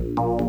Bye.